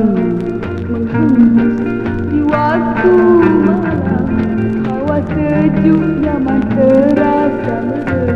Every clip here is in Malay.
Menghembus di waktu malam. Hawa sejuknya mantera menerangkan.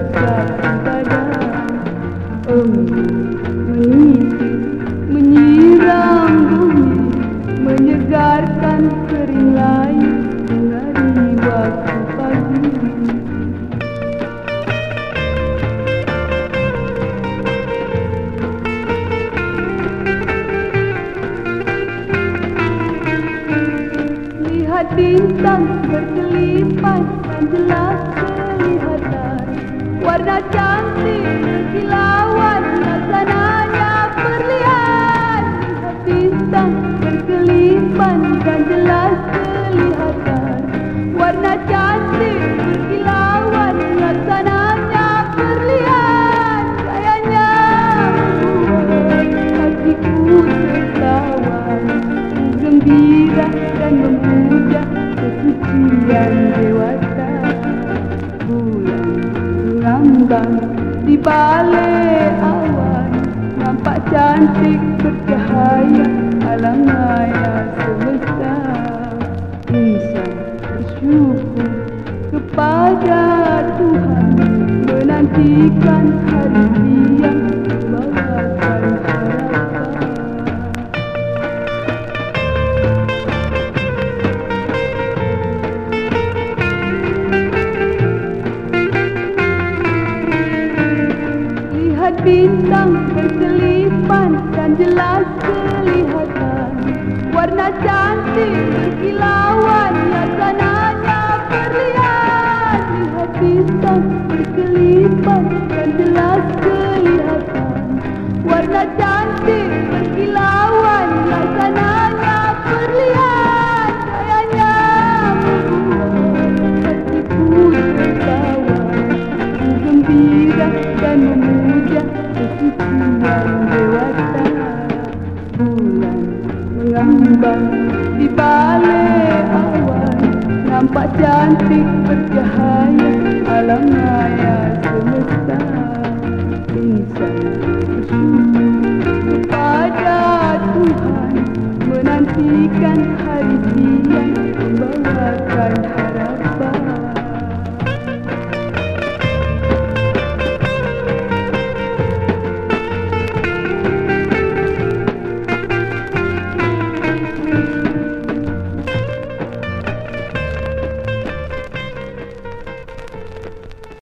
Bintang berkelipan dan jelas kelihatan. Warna cantik berkilauan Laksananya berlian. Bintang berkelipan dan jelas kelihatan di balik awan Nampak cantik bercahaya alam maya semesta. Insan bersyukur kepada Tuhan Menantikan bintang berkelipan dan jelas kelihatan warna cantik berkilauan yang sanai. terbang di balik awan nampak cantik bercahaya alamnya.